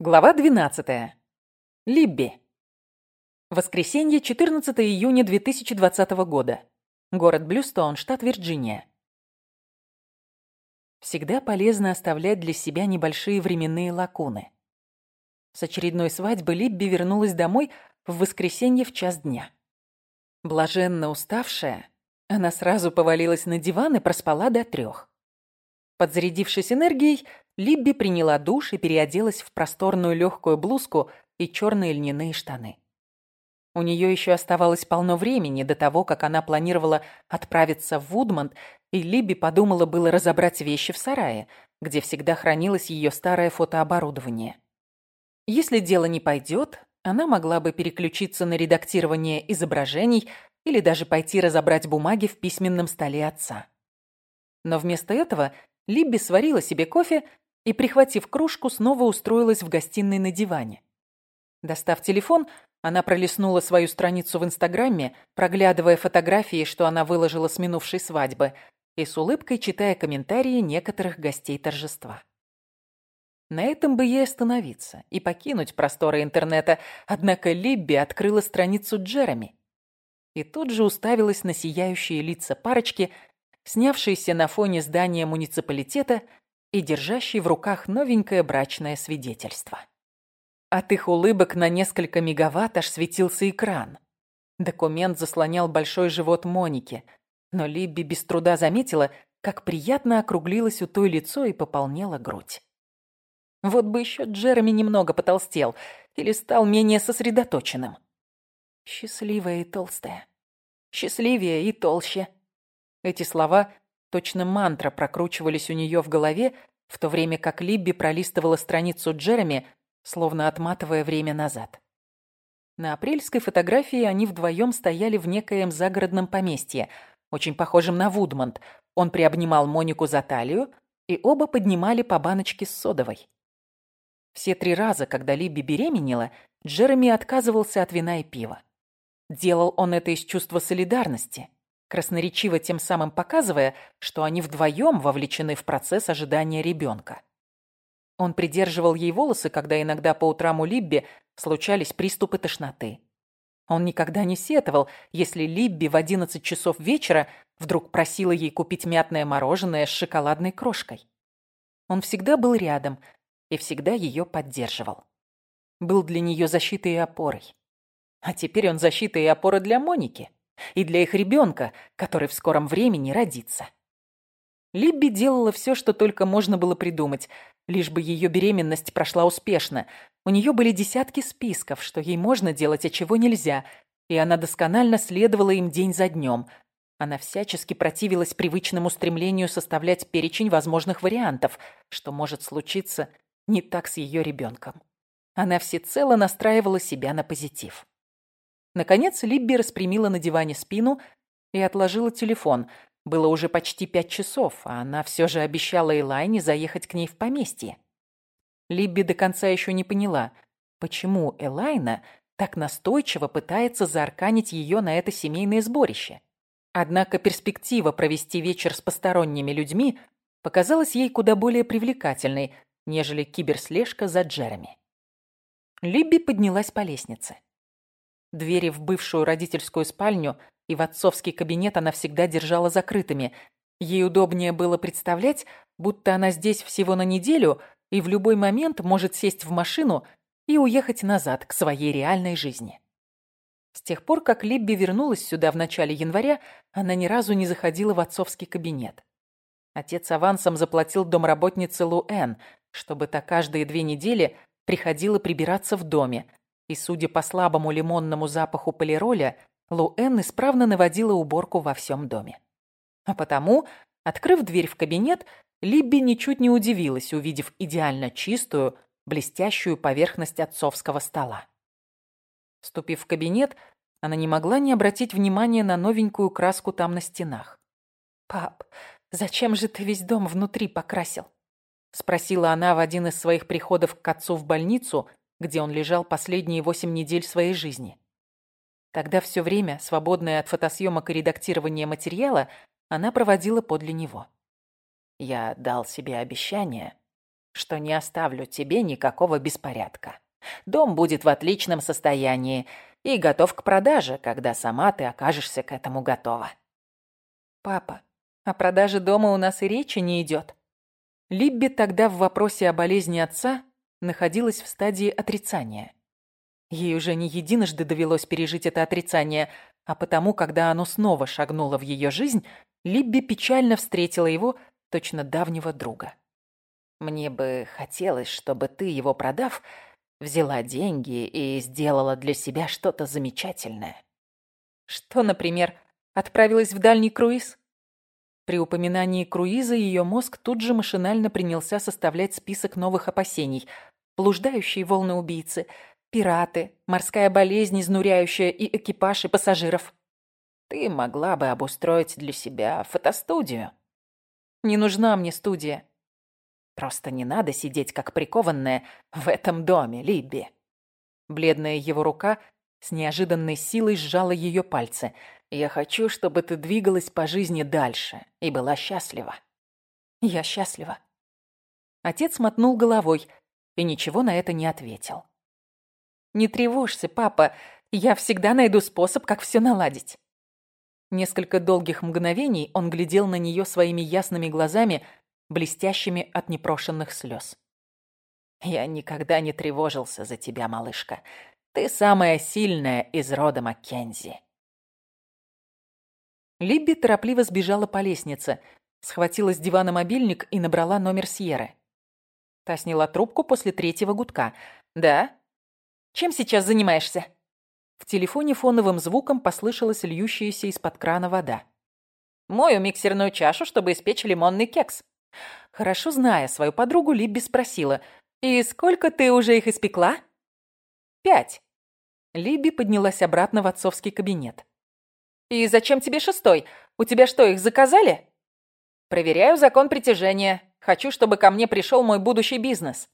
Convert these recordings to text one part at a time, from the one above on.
Глава 12. Либби. Воскресенье, 14 июня 2020 года. Город Блюстоун, штат Вирджиния. Всегда полезно оставлять для себя небольшие временные лакуны. С очередной свадьбы Либби вернулась домой в воскресенье в час дня. Блаженно уставшая, она сразу повалилась на диван и проспала до трех. Подзарядившись энергией, Либби приняла душ и переоделась в просторную легкую блузку и черные льняные штаны. У нее еще оставалось полно времени до того, как она планировала отправиться в Вудмонт, и Либби подумала было разобрать вещи в сарае, где всегда хранилось ее старое фотооборудование. Если дело не пойдет, она могла бы переключиться на редактирование изображений или даже пойти разобрать бумаги в письменном столе отца. Но вместо этого Либби сварила себе кофе и, прихватив кружку, снова устроилась в гостиной на диване. Достав телефон, она пролистнула свою страницу в Инстаграме, проглядывая фотографии, что она выложила с минувшей свадьбы, и с улыбкой читая комментарии некоторых гостей торжества. На этом бы ей остановиться и покинуть просторы интернета, однако Либби открыла страницу Джереми и тут же уставилась на сияющие лица парочки, снявшиеся на фоне здания муниципалитета и держащий в руках новенькое брачное свидетельство. От их улыбок на несколько мегаватт аж светился экран. Документ заслонял большой живот Моники, но Либби без труда заметила, как приятно округлилось у той лицо и пополнела грудь. Вот бы еще Джереми немного потолстел или стал менее сосредоточенным. Счастливая и толстая. Счастливее и толще. Эти слова Точно мантра прокручивались у нее в голове, в то время как Либби пролистывала страницу Джереми, словно отматывая время назад. На апрельской фотографии они вдвоем стояли в некоем загородном поместье, очень похожем на Вудмонт. Он приобнимал Монику за талию, и оба поднимали по баночке с содовой. Все три раза, когда Либби беременела, Джереми отказывался от вина и пива. Делал он это из чувства солидарности – красноречиво тем самым показывая, что они вдвоем вовлечены в процесс ожидания ребенка. Он придерживал ей волосы, когда иногда по утрам у Либби случались приступы тошноты. Он никогда не сетовал, если Либби в 11 часов вечера вдруг просила ей купить мятное мороженое с шоколадной крошкой. Он всегда был рядом и всегда ее поддерживал. Был для нее защитой и опорой. А теперь он защита и опора для Моники и для их ребенка, который в скором времени родится. Либби делала все, что только можно было придумать, лишь бы ее беременность прошла успешно. У нее были десятки списков, что ей можно делать, а чего нельзя, и она досконально следовала им день за днем. Она всячески противилась привычному стремлению составлять перечень возможных вариантов, что может случиться не так с ее ребенком. Она всецело настраивала себя на позитив. Наконец Либби распрямила на диване спину и отложила телефон. Было уже почти пять часов, а она все же обещала Элайне заехать к ней в поместье. Либби до конца еще не поняла, почему Элайна так настойчиво пытается заарканить ее на это семейное сборище. Однако перспектива провести вечер с посторонними людьми показалась ей куда более привлекательной, нежели киберслежка за Джереми. Либби поднялась по лестнице. Двери в бывшую родительскую спальню и в отцовский кабинет она всегда держала закрытыми. Ей удобнее было представлять, будто она здесь всего на неделю и в любой момент может сесть в машину и уехать назад к своей реальной жизни. С тех пор, как Либби вернулась сюда в начале января, она ни разу не заходила в отцовский кабинет. Отец авансом заплатил домработнице Луэн, чтобы та каждые две недели приходила прибираться в доме, и, судя по слабому лимонному запаху полироля, Луэн исправно наводила уборку во всем доме. А потому, открыв дверь в кабинет, Либби ничуть не удивилась, увидев идеально чистую, блестящую поверхность отцовского стола. Вступив в кабинет, она не могла не обратить внимания на новенькую краску там на стенах. «Пап, зачем же ты весь дом внутри покрасил?» Спросила она в один из своих приходов к отцу в больницу, где он лежал последние восемь недель своей жизни. Тогда все время, свободное от фотосъемок и редактирования материала, она проводила подле него. Я дал себе обещание, что не оставлю тебе никакого беспорядка. Дом будет в отличном состоянии и готов к продаже, когда сама ты окажешься к этому готова. Папа, о продаже дома у нас и речи не идет. Либби тогда в вопросе о болезни отца находилась в стадии отрицания. Ей уже не единожды довелось пережить это отрицание, а потому, когда оно снова шагнуло в ее жизнь, Либби печально встретила его, точно давнего друга. «Мне бы хотелось, чтобы ты, его продав, взяла деньги и сделала для себя что-то замечательное». «Что, например, отправилась в дальний круиз?» При упоминании круиза ее мозг тут же машинально принялся составлять список новых опасений. Блуждающие волны убийцы, пираты, морская болезнь, изнуряющая и экипаж, и пассажиров. Ты могла бы обустроить для себя фотостудию. Не нужна мне студия. Просто не надо сидеть как прикованная в этом доме, Либби. Бледная его рука с неожиданной силой сжала ее пальцы. Я хочу, чтобы ты двигалась по жизни дальше и была счастлива. Я счастлива. Отец мотнул головой и ничего на это не ответил. Не тревожься, папа, я всегда найду способ, как все наладить. Несколько долгих мгновений он глядел на нее своими ясными глазами, блестящими от непрошенных слез. «Я никогда не тревожился за тебя, малышка. Ты самая сильная из рода Маккензи». Либби торопливо сбежала по лестнице, схватила с дивана мобильник и набрала номер Сьеры. Та сняла трубку после третьего гудка. «Да? Чем сейчас занимаешься?» В телефоне фоновым звуком послышалась льющаяся из-под крана вода. «Мою миксерную чашу, чтобы испечь лимонный кекс». Хорошо зная свою подругу, Либби спросила, «И сколько ты уже их испекла?» «Пять». Либби поднялась обратно в отцовский кабинет. «И зачем тебе шестой? У тебя что, их заказали?» «Проверяю закон притяжения. Хочу, чтобы ко мне пришел мой будущий бизнес».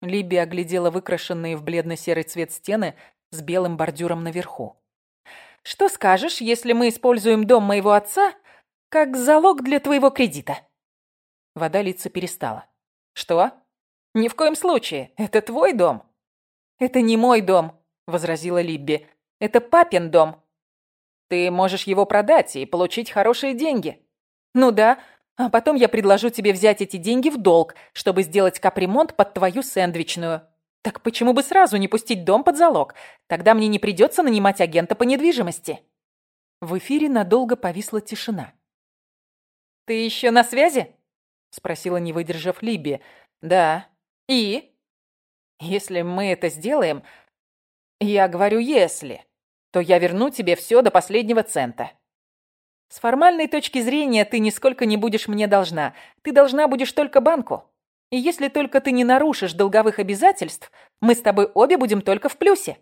Либби оглядела выкрашенные в бледно-серый цвет стены с белым бордюром наверху. «Что скажешь, если мы используем дом моего отца как залог для твоего кредита?» Вода литься перестала. «Что? Ни в коем случае. Это твой дом?» «Это не мой дом», — возразила Либби. «Это папин дом». «Ты можешь его продать и получить хорошие деньги». «Ну да, а потом я предложу тебе взять эти деньги в долг, чтобы сделать капремонт под твою сэндвичную. Так почему бы сразу не пустить дом под залог? Тогда мне не придется нанимать агента по недвижимости». В эфире надолго повисла тишина. «Ты еще на связи?» — спросила, не выдержав Либи. «Да. И?» «Если мы это сделаем...» «Я говорю, если...» то я верну тебе все до последнего цента. С формальной точки зрения ты нисколько не будешь мне должна. Ты должна будешь только банку. И если только ты не нарушишь долговых обязательств, мы с тобой обе будем только в плюсе.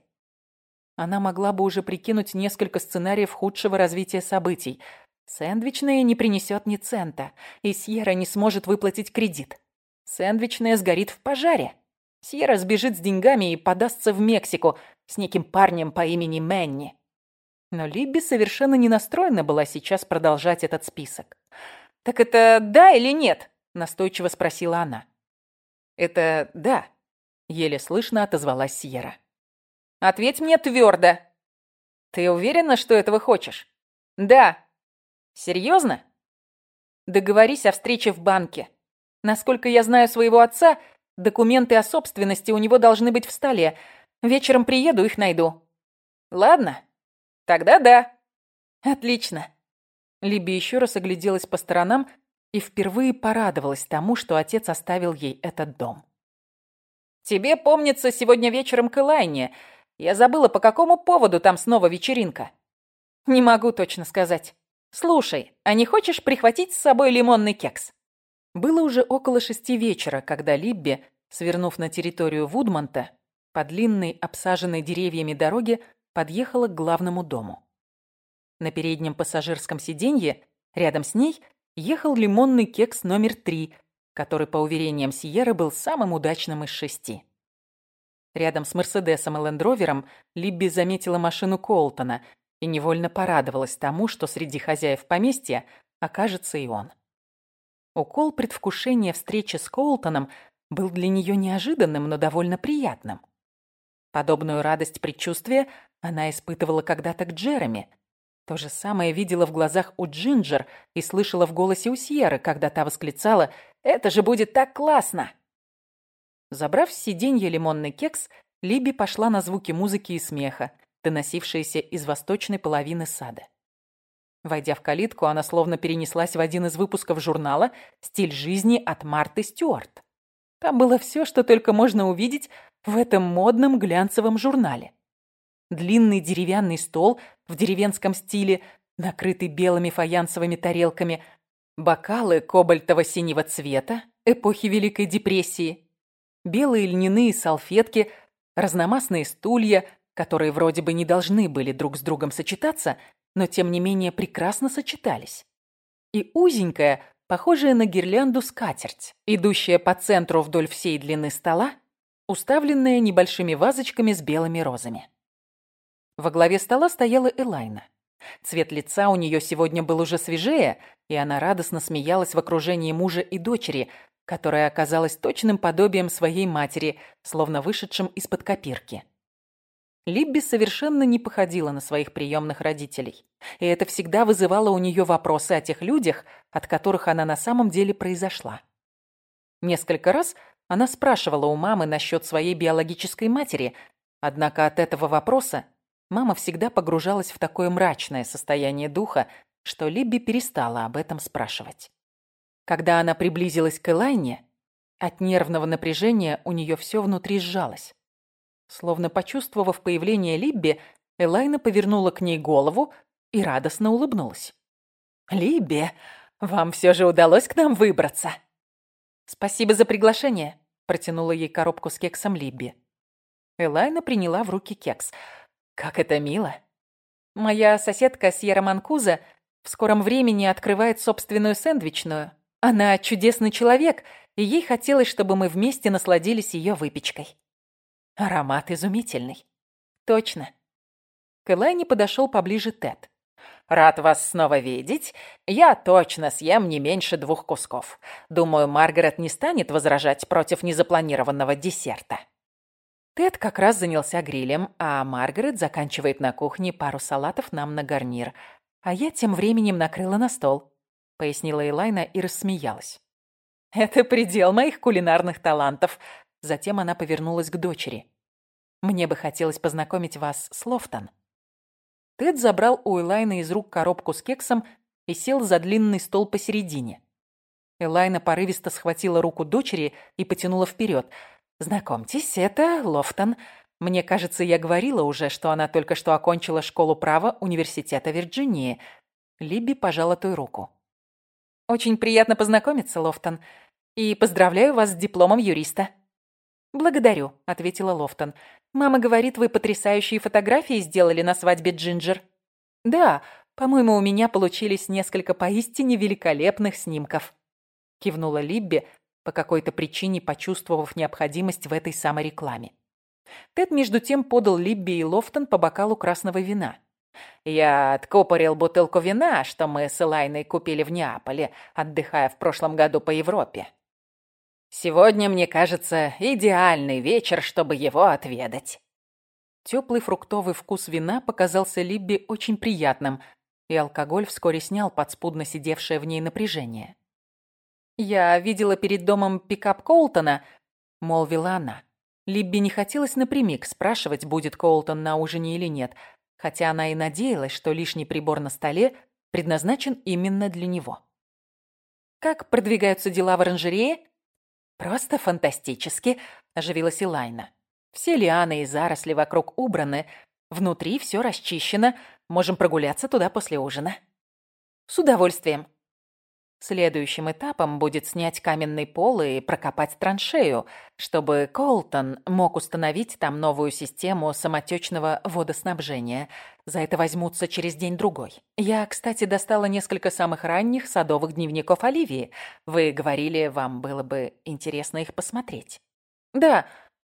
Она могла бы уже прикинуть несколько сценариев худшего развития событий. Сэндвичная не принесет ни цента, и Сьерра не сможет выплатить кредит. Сэндвичная сгорит в пожаре. Сьерра сбежит с деньгами и подастся в Мексику с неким парнем по имени Мэнни. Но Либби совершенно не настроена была сейчас продолжать этот список. «Так это да или нет?» – настойчиво спросила она. «Это да», – еле слышно отозвалась Сьерра. «Ответь мне твердо. Ты уверена, что этого хочешь?» «Да». «Серьезно?» «Договорись о встрече в банке. Насколько я знаю своего отца, документы о собственности у него должны быть в столе. Вечером приеду, их найду». «Ладно, тогда да». «Отлично». Либи еще раз огляделась по сторонам и впервые порадовалась тому, что отец оставил ей этот дом. «Тебе, помнится, сегодня вечером к Элайне. Я забыла, по какому поводу там снова вечеринка». «Не могу точно сказать. Слушай, а не хочешь прихватить с собой лимонный кекс?» Было уже около шести вечера, когда Либби, свернув на территорию Вудмонта, по длинной, обсаженной деревьями дороге, подъехала к главному дому. На переднем пассажирском сиденье, рядом с ней, ехал лимонный кекс номер три, который, по уверениям Сиеры, был самым удачным из шести. Рядом с Мерседесом и Лендровером Либби заметила машину Колтона и невольно порадовалась тому, что среди хозяев поместья окажется и он. Укол предвкушения встречи с Колтоном был для нее неожиданным, но довольно приятным. Подобную радость предчувствия она испытывала когда-то к Джереми. То же самое видела в глазах у Джинджер и слышала в голосе у Сьерры, когда та восклицала «Это же будет так классно!». Забрав с сиденья лимонный кекс, Либи пошла на звуки музыки и смеха, доносившиеся из восточной половины сада. Войдя в калитку, она словно перенеслась в один из выпусков журнала «Стиль жизни» от Марты Стюарт. Там было все, что только можно увидеть в этом модном глянцевом журнале. Длинный деревянный стол в деревенском стиле, накрытый белыми фаянсовыми тарелками, бокалы кобальтово-синего цвета эпохи Великой депрессии, белые льняные салфетки, разномастные стулья, которые вроде бы не должны были друг с другом сочетаться, но тем не менее прекрасно сочетались. И узенькая, похожая на гирлянду скатерть, идущая по центру вдоль всей длины стола, уставленная небольшими вазочками с белыми розами. Во главе стола стояла Элайна. Цвет лица у нее сегодня был уже свежее, и она радостно смеялась в окружении мужа и дочери, которая оказалась точным подобием своей матери, словно вышедшим из-под копирки. Либби совершенно не походила на своих приемных родителей, и это всегда вызывало у нее вопросы о тех людях, от которых она на самом деле произошла. Несколько раз она спрашивала у мамы насчет своей биологической матери, однако от этого вопроса мама всегда погружалась в такое мрачное состояние духа, что Либби перестала об этом спрашивать. Когда она приблизилась к Элайне, от нервного напряжения у нее все внутри сжалось. Словно почувствовав появление Либби, Элайна повернула к ней голову и радостно улыбнулась. «Либби, вам все же удалось к нам выбраться!» «Спасибо за приглашение», — протянула ей коробку с кексом Либби. Элайна приняла в руки кекс. «Как это мило!» «Моя соседка Сьерра Манкуза в скором времени открывает собственную сэндвичную. Она чудесный человек, и ей хотелось, чтобы мы вместе насладились ее выпечкой». Аромат изумительный. Точно. К Элайне подошел поближе Тед. «Рад вас снова видеть. Я точно съем не меньше двух кусков. Думаю, Маргарет не станет возражать против незапланированного десерта». Тед как раз занялся грилем, а Маргарет заканчивает на кухне пару салатов нам на гарнир. А я тем временем накрыла на стол, пояснила Элайна и рассмеялась. «Это предел моих кулинарных талантов», Затем она повернулась к дочери. «Мне бы хотелось познакомить вас с Лофтон». Тед забрал у Элайны из рук коробку с кексом и сел за длинный стол посередине. Элайна порывисто схватила руку дочери и потянула вперед. «Знакомьтесь, это Лофтон. Мне кажется, я говорила уже, что она только что окончила школу права Университета Вирджинии». Либби пожала той руку. «Очень приятно познакомиться, Лофтон, и поздравляю вас с дипломом юриста». «Благодарю», — ответила Лофтон. «Мама говорит, вы потрясающие фотографии сделали на свадьбе Джинджер». «Да, по-моему, у меня получились несколько поистине великолепных снимков», — кивнула Либби, по какой-то причине почувствовав необходимость в этой саморекламе. Тед, между тем, подал Либби и Лофтон по бокалу красного вина. «Я откупорил бутылку вина, что мы с Элайной купили в Неаполе, отдыхая в прошлом году по Европе. Сегодня, мне кажется, идеальный вечер, чтобы его отведать. Теплый фруктовый вкус вина показался Либби очень приятным, и алкоголь вскоре снял подспудно сидевшее в ней напряжение. «Я видела перед домом пикап Коултона», — молвила она. Либби не хотелось напрямик спрашивать, будет Коултон на ужине или нет, хотя она и надеялась, что лишний прибор на столе предназначен именно для него. «Как продвигаются дела в оранжерее?» «Просто фантастически», — оживилась Илайна. «Все лианы и заросли вокруг убраны, внутри все расчищено, можем прогуляться туда после ужина». «С удовольствием», Следующим этапом будет снять каменный пол и прокопать траншею, чтобы Колтон мог установить там новую систему самотечного водоснабжения. За это возьмутся через день-другой. Я, кстати, достала несколько самых ранних садовых дневников Оливии. Вы говорили, вам было бы интересно их посмотреть. Да,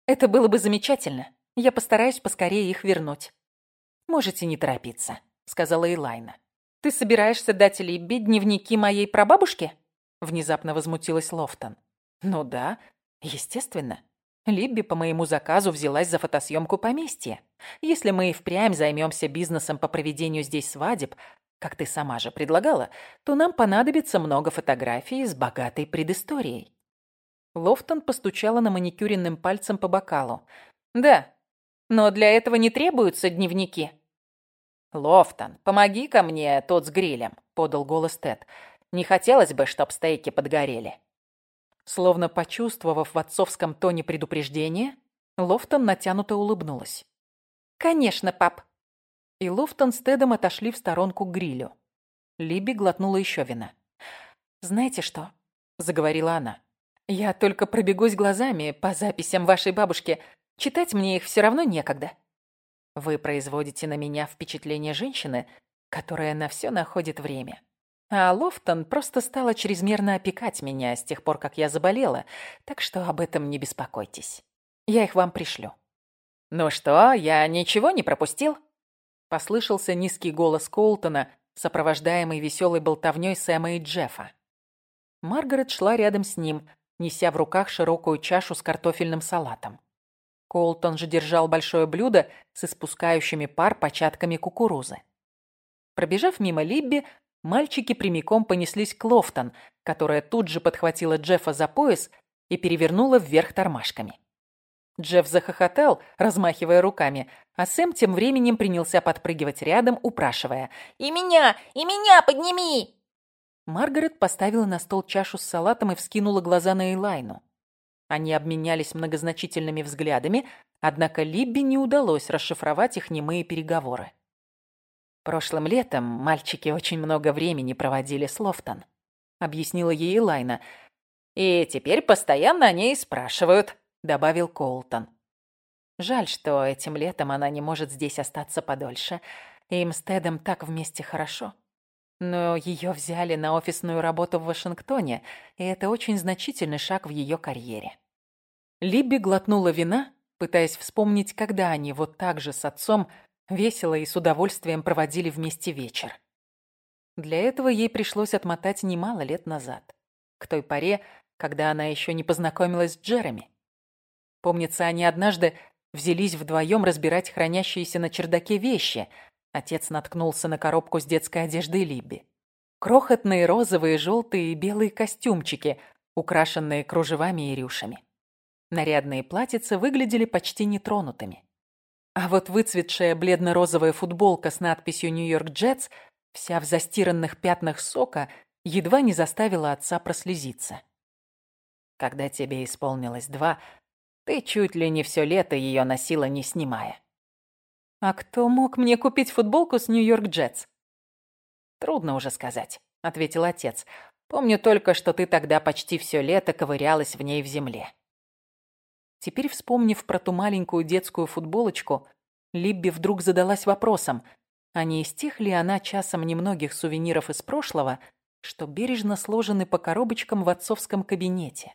это было бы замечательно. Я постараюсь поскорее их вернуть. Можете не торопиться, сказала Элайна. «Ты собираешься дать Либби дневники моей прабабушки?» Внезапно возмутилась Лофтон. «Ну да. Естественно. Либби по моему заказу взялась за фотосъемку поместья. Если мы и впрямь займемся бизнесом по проведению здесь свадеб, как ты сама же предлагала, то нам понадобится много фотографий с богатой предысторией. Лофтон постучала наманикюренным пальцем по бокалу. «Да, но для этого не требуются дневники». «Лофтон, помоги-ка мне тут с грилем», — подал голос Тед. «Не хотелось бы, чтоб стейки подгорели». Словно почувствовав в отцовском тоне предупреждение, Лофтон натянуто улыбнулась. «Конечно, пап». И Лофтон с Тедом отошли в сторонку к грилю. Либби глотнула еще вина. «Знаете что?» — заговорила она. «Я только пробегусь глазами по записям вашей бабушки. Читать мне их все равно некогда. Вы производите на меня впечатление женщины, которая на все находит время. А Лофтон просто стала чрезмерно опекать меня с тех пор, как я заболела, так что об этом не беспокойтесь. Я их вам пришлю». «Ну что, я ничего не пропустил?» Послышался низкий голос Колтона, сопровождаемый веселой болтовней Сэма и Джеффа. Маргарет шла рядом с ним, неся в руках широкую чашу с картофельным салатом. Колтон же держал большое блюдо с испускающими пар початками кукурузы. Пробежав мимо Либби, мальчики прямиком понеслись к Лофтон, которая тут же подхватила Джеффа за пояс и перевернула вверх тормашками. Джефф захохотал, размахивая руками, а Сэм тем временем принялся подпрыгивать рядом, упрашивая «И меня! И меня подними!» Маргарет поставила на стол чашу с салатом и вскинула глаза на Элайну. Они обменялись многозначительными взглядами, однако Либби не удалось расшифровать их немые переговоры. «Прошлым летом мальчики очень много времени проводили с Лофтон», — объяснила ей Элайна. «И теперь постоянно о ней спрашивают», — добавил Колтон. Жаль, что этим летом она не может здесь остаться подольше. Им с Тедом так вместе хорошо. Но ее взяли на офисную работу в Вашингтоне, и это очень значительный шаг в ее карьере. Либби глотнула вина, пытаясь вспомнить, когда они вот так же с отцом весело и с удовольствием проводили вместе вечер. Для этого ей пришлось отмотать немало лет назад, к той поре, когда она еще не познакомилась с Джереми. Помнится, они однажды взялись вдвоем разбирать хранящиеся на чердаке вещи. Отец наткнулся на коробку с детской одеждой Либби. Крохотные розовые, желтые и белые костюмчики, украшенные кружевами и рюшами. Нарядные платьица выглядели почти нетронутыми. А вот выцветшая бледно-розовая футболка с надписью «Нью-Йорк Джетс», вся в застиранных пятнах сока, едва не заставила отца прослезиться. Когда тебе исполнилось два, ты чуть ли не все лето ее носила, не снимая. А кто мог мне купить футболку с Нью-Йорк Джетс? Трудно уже сказать, ответил отец. Помню только, что ты тогда почти все лето ковырялась в ней в земле. Теперь, вспомнив про ту маленькую детскую футболочку, Либби вдруг задалась вопросом, а не из тех ли она часом немногих сувениров из прошлого, что бережно сложены по коробочкам в отцовском кабинете.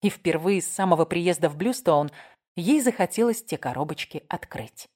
И впервые с самого приезда в Блюстоун ей захотелось те коробочки открыть.